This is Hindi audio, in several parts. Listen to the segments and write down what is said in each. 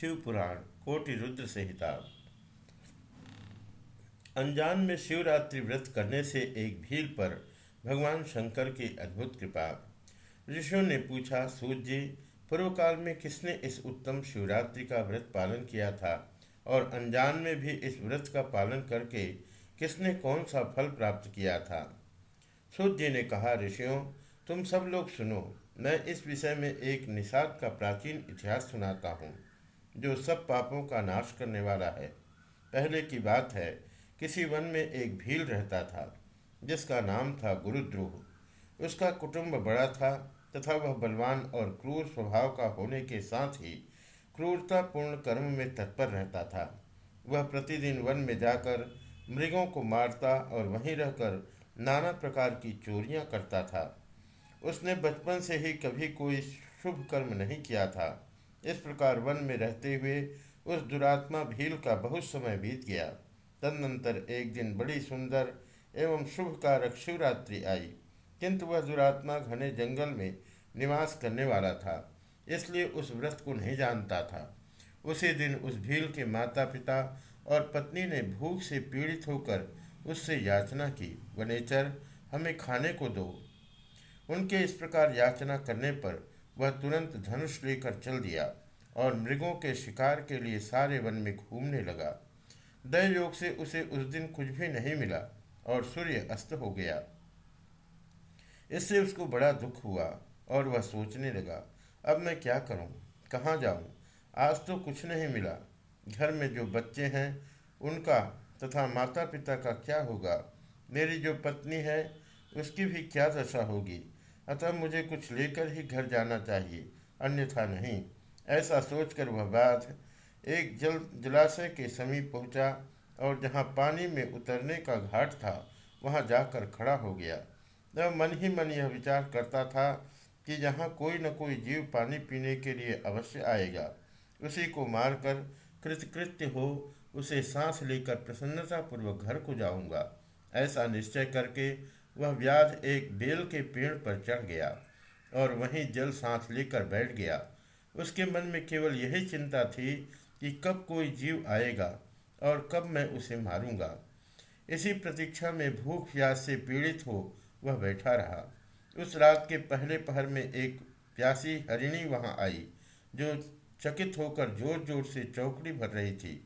शिव पुराण कोटि रुद्र संहिता अनजान में शिवरात्रि व्रत करने से एक भील पर भगवान शंकर की अद्भुत कृपा। ऋषियों ने पूछा सूर्य जी पूर्व काल में किसने इस उत्तम शिवरात्रि का व्रत पालन किया था? और अनजान में भी इस व्रत का पालन करके किसने कौन सा फल प्राप्त किया था? सूर्य ने कहा, ऋषियों, तुम सब लोग सुनो। मैं इस विषय में एक निषाद का प्राचीन इतिहास सुनाता हूँ। जो सब पापों का नाश करने वाला है। पहले की बात है, किसी वन में एक भील रहता था, जिसका नाम था गुरुद्रोह। उसका कुटुंब बड़ा था तथा वह बलवान और क्रूर स्वभाव का होने के साथ ही क्रूरतापूर्ण कर्म में तत्पर रहता था। वह प्रतिदिन वन में जाकर मृगों को मारता और वहीं रहकर नाना प्रकार की चोरियाँ करता था। उसने बचपन से ही कभी कोई शुभ कर्म नहीं किया था। इस प्रकार वन में रहते हुए उस दुरात्मा भील का बहुत समय बीत गया। तदनंतर एक दिन बड़ी सुंदर एवं शुभ कारक शिवरात्रि आई। किंतु वह दुरात्मा घने जंगल में निवास करने वाला था, इसलिए उस व्रत को नहीं जानता था। उसी दिन उस भील के माता पिता और पत्नी ने भूख से पीड़ित होकर उससे याचना की, वनेचर, हमें खाने को दो। उनके इस प्रकार याचना करने पर वह तुरंत धनुष लेकर चल दिया और मृगों के शिकार के लिए सारे वन में घूमने लगा। दय योग से उसे उस दिन कुछ भी नहीं मिला और सूर्य अस्त हो गया। इससे उसको बड़ा दुख हुआ और वह सोचने लगा, अब मैं क्या करूँ? कहाँ जाऊँ? आज तो कुछ नहीं मिला। घर में जो बच्चे हैं, उनका तथा माता पिता का क्या होगा? मेरी जो पत्नी है, उसकी भी क्या दशा होगी? अतः मुझे कुछ लेकर ही घर जाना चाहिए, अन्यथा नहीं। ऐसा सोचकर वह बात एक जल, जलाशय के समीप पहुँचा और जहाँ पानी में उतरने का घाट था, वहाँ जाकर खड़ा हो गया। वह मन ही मन यह विचार करता था कि यहाँ कोई न कोई जीव पानी पीने के लिए अवश्य आएगा। उसी को मारकर कृतकृत्य हो, उसे सांस लेकर प्रसन्नतापूर्वक घर को जाऊँगा। ऐसा निश्चय करके वह व्याध एक बेल के पेड़ पर चढ़ गया और वहीं जल सांस लेकर बैठ गया। उसके मन में केवल यही चिंता थी कि कब कोई जीव आएगा और कब मैं उसे मारूँगा। इसी प्रतीक्षा में भूख प्यास से पीड़ित हो वह बैठा रहा। उस रात के पहले पहर में एक प्यासी हरिणी वहाँ आई, जो चकित होकर ज़ोर ज़ोर से चौकड़ी भर रही थी।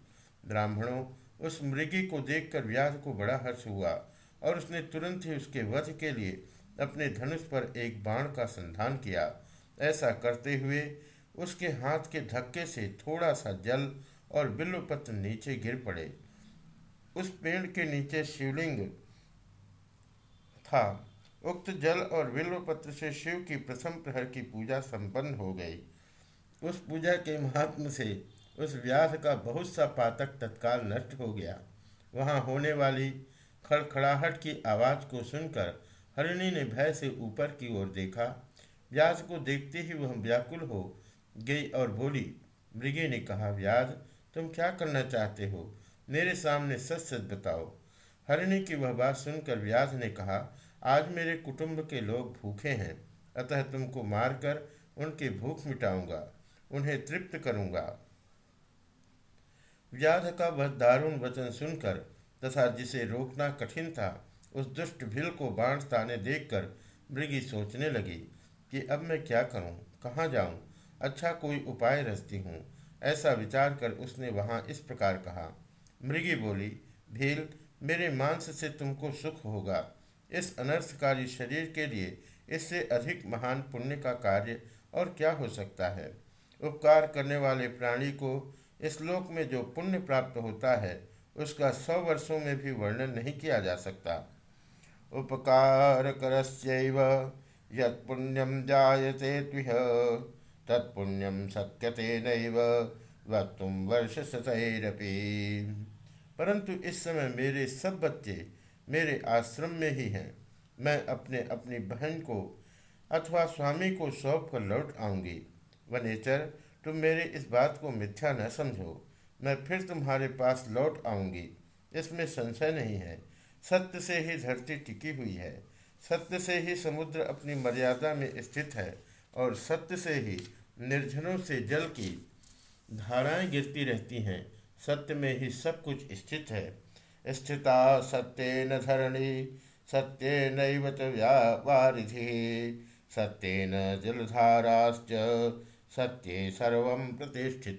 ब्राह्मणों, उस मृगी को देखकर व्याध को बड़ा हर्ष हुआ। और उसने तुरंत ही उसके वध के लिए अपने धनुष पर एक बाण का संधान किया। ऐसा करते हुए उसके हाथ के धक्के से थोड़ा सा जल और बिल्वपत्र नीचे गिर पड़े। उस पेड़ के नीचे शिवलिंग था। उक्त जल और बिल्वपत्र से शिव की प्रथम प्रहर की पूजा संपन्न हो गई। उस पूजा के महात्म से उस व्यास का बहुत सा पातक तत्काल नष्ट हो गया। वहाँ होने वाली खड़खड़ाहट की आवाज़ को सुनकर हरिणी ने भय से ऊपर की ओर देखा। व्यास को देखते ही वह व्याकुल हो गई और बोली, मृगी ने कहा व्याध तुम क्या करना चाहते हो? मेरे सामने सच सच बताओ। हरिणी की वह बात सुनकर व्याध ने कहा, आज मेरे कुटुंब के लोग भूखे हैं, अतः तुमको मारकर उनकी भूख मिटाऊँगा, उन्हें तृप्त करूँगा। व्याध का वह दारुण वचन सुनकर तथा जिसे रोकना कठिन था उस दुष्ट भील को बाण ताने देखकर मृगी सोचने लगी कि अब मैं क्या करूँ, कहाँ जाऊँ? अच्छा कोई उपाय रचती हूँ ऐसा विचार कर उसने वहाँ इस प्रकार कहा मृगी बोली भील मेरे मांस से तुमको सुख होगा इस अनर्थकारी शरीर के लिए इससे अधिक महान पुण्य का कार्य और क्या हो सकता है उपकार करने वाले प्राणी को इस लोक में जो पुण्य प्राप्त होता है उसका सौ वर्षों में भी वर्णन नहीं किया जा सकता। उपकार करस्यैव यत्पुण्यम जायते तुह तत्पुण्यम शक्यते नैव वक्तुम वर्ष सतरपी परंतु इस समय मेरे सब बच्चे मेरे आश्रम में ही हैं। मैं अपने अपनी बहन को अथवा स्वामी को सौंप कर लौट आऊँगी। वनेचर, तुम मेरे इस बात को मिथ्या न समझो। मैं फिर तुम्हारे पास लौट आऊँगी। इसमें संशय नहीं है। सत्य से ही धरती टिकी हुई है। सत्य से ही समुद्र अपनी मर्यादा में स्थित है और सत्य से ही निर्जनों से जल की धाराएँ गिरती रहती हैं। सत्य में ही सब कुछ स्थित है। स्थिता सत्य न धरणी, सत्य नैव व्यावारिधि, सत्य न जलधाराश्च, सत्य सर्व प्रतिष्ठित